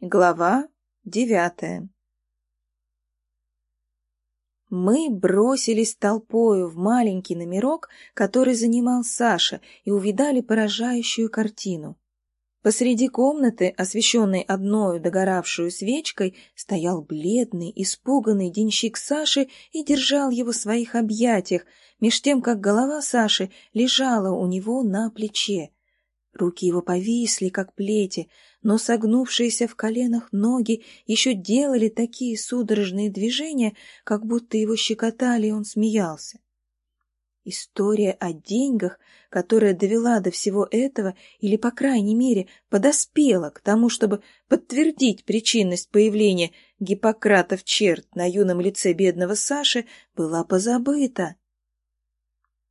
Глава девятая Мы бросились толпою в маленький номерок, который занимал Саша, и увидали поражающую картину. Посреди комнаты, освещенной одною догоравшую свечкой, стоял бледный, испуганный денщик Саши и держал его в своих объятиях, меж тем, как голова Саши лежала у него на плече. Руки его повисли, как плети, но согнувшиеся в коленах ноги еще делали такие судорожные движения, как будто его щекотали, и он смеялся. История о деньгах, которая довела до всего этого, или, по крайней мере, подоспела к тому, чтобы подтвердить причинность появления Гиппократов черт на юном лице бедного Саши, была позабыта.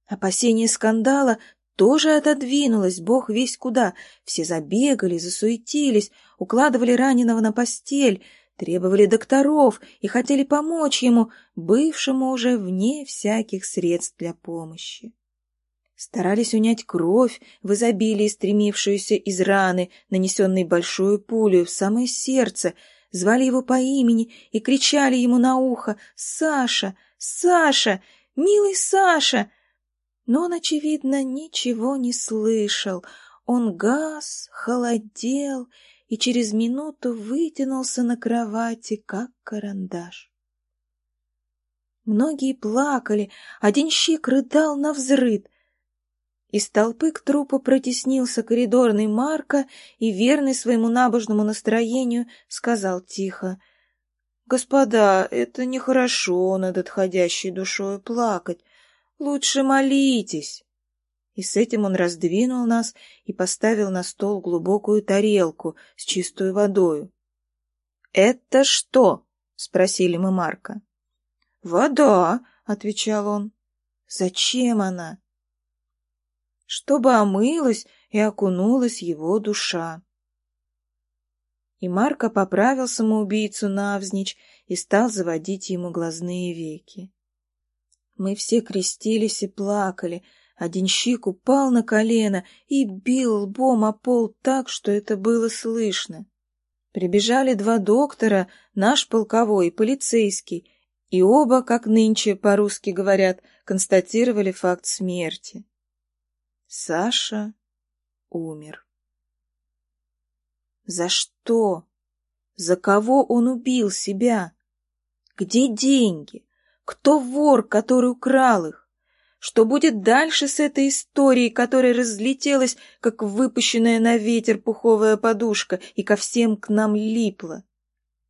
Опасение скандала тоже отодвинулась, бог весь куда. Все забегали, засуетились, укладывали раненого на постель, требовали докторов и хотели помочь ему, бывшему уже вне всяких средств для помощи. Старались унять кровь в изобилии, стремившуюся из раны, нанесенной большую пулю в самое сердце, звали его по имени и кричали ему на ухо «Саша! Саша! Милый Саша!» Но он, очевидно, ничего не слышал. Он газ, холодел и через минуту вытянулся на кровати, как карандаш. Многие плакали, один щик рыдал на взрыд. Из толпы к трупу протеснился коридорный Марка и, верный своему набожному настроению, сказал тихо, «Господа, это нехорошо над отходящей душой плакать. Лучше молитесь. И с этим он раздвинул нас и поставил на стол глубокую тарелку с чистой водою. «Это что?» — спросили мы Марка. «Вода», — отвечал он. «Зачем она?» «Чтобы омылась и окунулась его душа». И Марко поправил самоубийцу навзничь и стал заводить ему глазные веки. Мы все крестились и плакали. Один щик упал на колено и бил лбом о пол так, что это было слышно. Прибежали два доктора, наш полковой и полицейский, и оба, как нынче по-русски говорят, констатировали факт смерти. Саша умер. За что? За кого он убил себя? Где деньги? Кто вор, который украл их? Что будет дальше с этой историей, которая разлетелась, как выпущенная на ветер пуховая подушка, и ко всем к нам липла?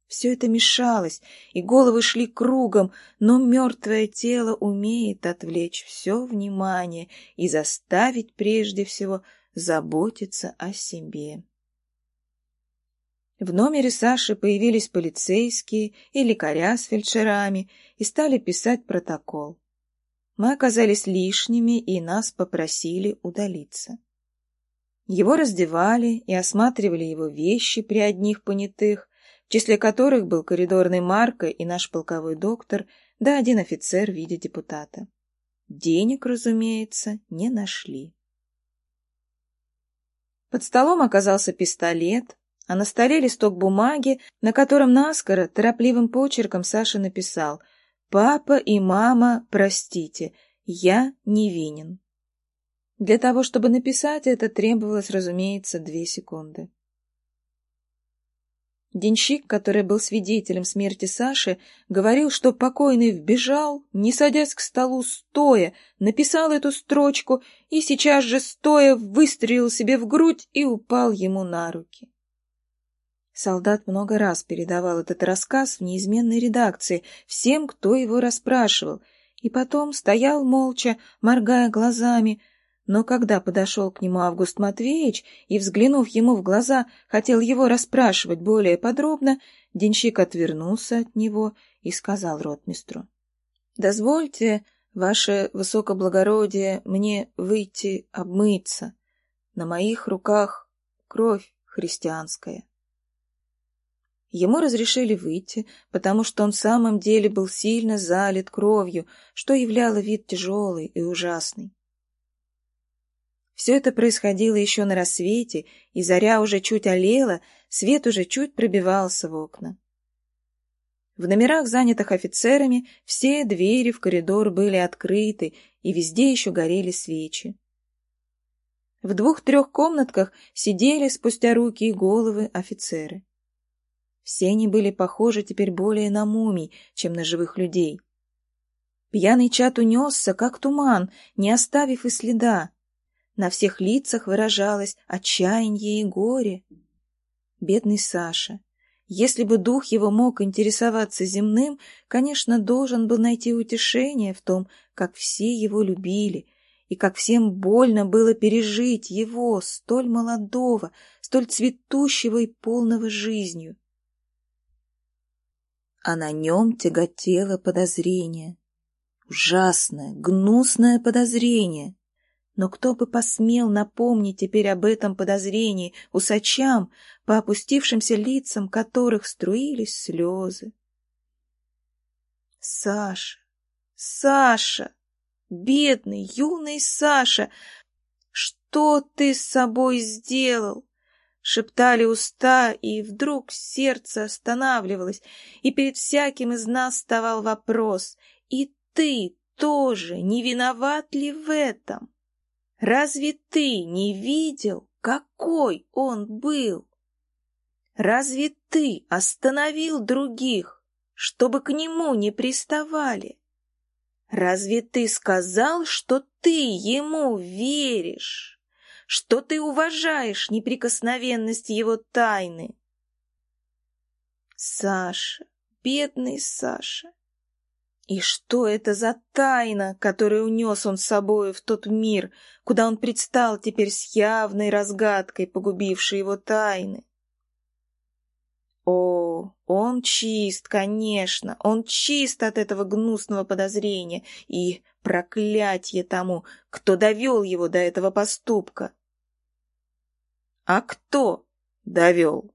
Все это мешалось, и головы шли кругом, но мертвое тело умеет отвлечь все внимание и заставить прежде всего заботиться о себе. В номере Саши появились полицейские и лекаря с фельдшерами и стали писать протокол. Мы оказались лишними, и нас попросили удалиться. Его раздевали и осматривали его вещи при одних понятых, в числе которых был коридорный Марко и наш полковой доктор, да один офицер в виде депутата. Денег, разумеется, не нашли. Под столом оказался пистолет, а на столе листок бумаги, на котором наскоро, торопливым почерком Саша написал «Папа и мама, простите, я невинен». Для того, чтобы написать это, требовалось, разумеется, две секунды. Денщик, который был свидетелем смерти Саши, говорил, что покойный вбежал, не садясь к столу стоя, написал эту строчку и сейчас же стоя выстрелил себе в грудь и упал ему на руки. Солдат много раз передавал этот рассказ в неизменной редакции всем, кто его расспрашивал, и потом стоял молча, моргая глазами, но когда подошел к нему Август Матвеевич и, взглянув ему в глаза, хотел его расспрашивать более подробно, денщик отвернулся от него и сказал ротмистру. — Дозвольте, ваше высокоблагородие, мне выйти обмыться. На моих руках кровь христианская. Ему разрешили выйти, потому что он в самом деле был сильно залит кровью, что являло вид тяжелый и ужасный. Все это происходило еще на рассвете, и заря уже чуть олела, свет уже чуть пробивался в окна. В номерах, занятых офицерами, все двери в коридор были открыты, и везде еще горели свечи. В двух-трех комнатках сидели спустя руки и головы офицеры. Все они были похожи теперь более на мумий, чем на живых людей. Пьяный чат унесся, как туман, не оставив и следа. На всех лицах выражалось отчаяние и горе. Бедный Саша. Если бы дух его мог интересоваться земным, конечно, должен был найти утешение в том, как все его любили, и как всем больно было пережить его, столь молодого, столь цветущего и полного жизнью а на нем тяготело подозрение. Ужасное, гнусное подозрение. Но кто бы посмел напомнить теперь об этом подозрении усачам, по опустившимся лицам которых струились слезы? Саша, Саша, бедный, юный Саша, что ты с собой сделал? Шептали уста, и вдруг сердце останавливалось, и перед всяким из нас вставал вопрос, и ты тоже не виноват ли в этом? Разве ты не видел, какой он был? Разве ты остановил других, чтобы к нему не приставали? Разве ты сказал, что ты ему веришь? Что ты уважаешь неприкосновенность его тайны. Саша, бедный Саша. И что это за тайна, которую унес он с собой в тот мир, куда он предстал теперь с явной разгадкой, погубившей его тайны? О, он чист, конечно, он чист от этого гнусного подозрения и проклятие тому, кто довел его до этого поступка. А кто довел?